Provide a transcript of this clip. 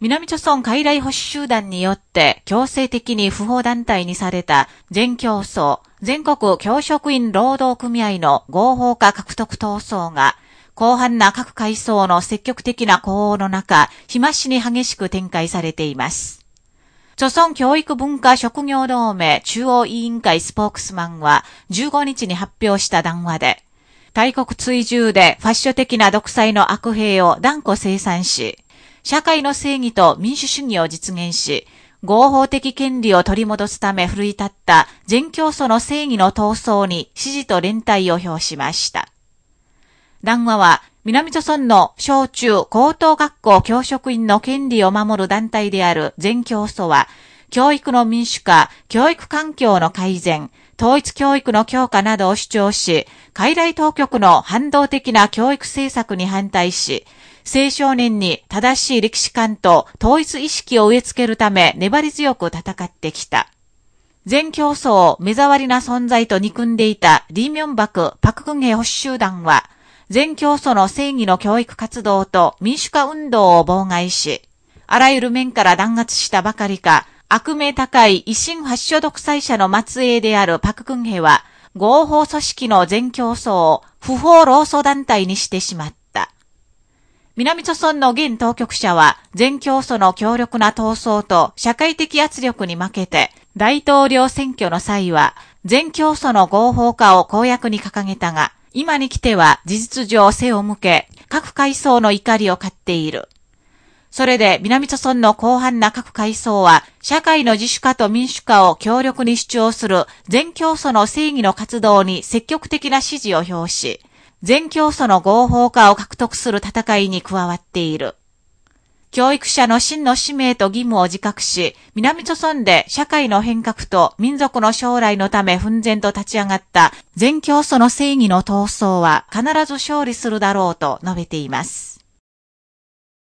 南朝村海来保守集団によって強制的に不法団体にされた全競争、全国教職員労働組合の合法化獲得闘争が、広範な各階層の積極的な呼応の中、日増しに激しく展開されています。著村教育文化職業同盟中央委員会スポークスマンは15日に発表した談話で、大国追従でファッショ的な独裁の悪兵を断固生産し、社会の正義と民主主義を実現し、合法的権利を取り戻すため奮い立った全教祖の正義の闘争に支持と連帯を表しました。談話は、南朝村の小中高等学校教職員の権利を守る団体である全教祖は、教育の民主化、教育環境の改善、統一教育の強化などを主張し、海外当局の反動的な教育政策に反対し、青少年に正しい歴史観と統一意識を植え付けるため粘り強く戦ってきた。全競争を目障りな存在と憎んでいたリーミョンバク・パククンヘ保守集団は、全教祖の正義の教育活動と民主化運動を妨害し、あらゆる面から弾圧したばかりか、悪名高い維新発祥独裁者の末裔であるパククンヘは、合法組織の全競争を不法労組団体にしてしまった。南朝村の現当局者は、全競争の強力な闘争と社会的圧力に負けて、大統領選挙の際は、全競争の合法化を公約に掲げたが、今に来ては事実上背を向け、各階層の怒りを買っている。それで南朝村の広範な各階層は、社会の自主化と民主化を強力に主張する全教祖の正義の活動に積極的な支持を表し、全教祖の合法化を獲得する戦いに加わっている。教育者の真の使命と義務を自覚し、南朝村で社会の変革と民族の将来のため奮然と立ち上がった全教祖の正義の闘争は必ず勝利するだろうと述べています。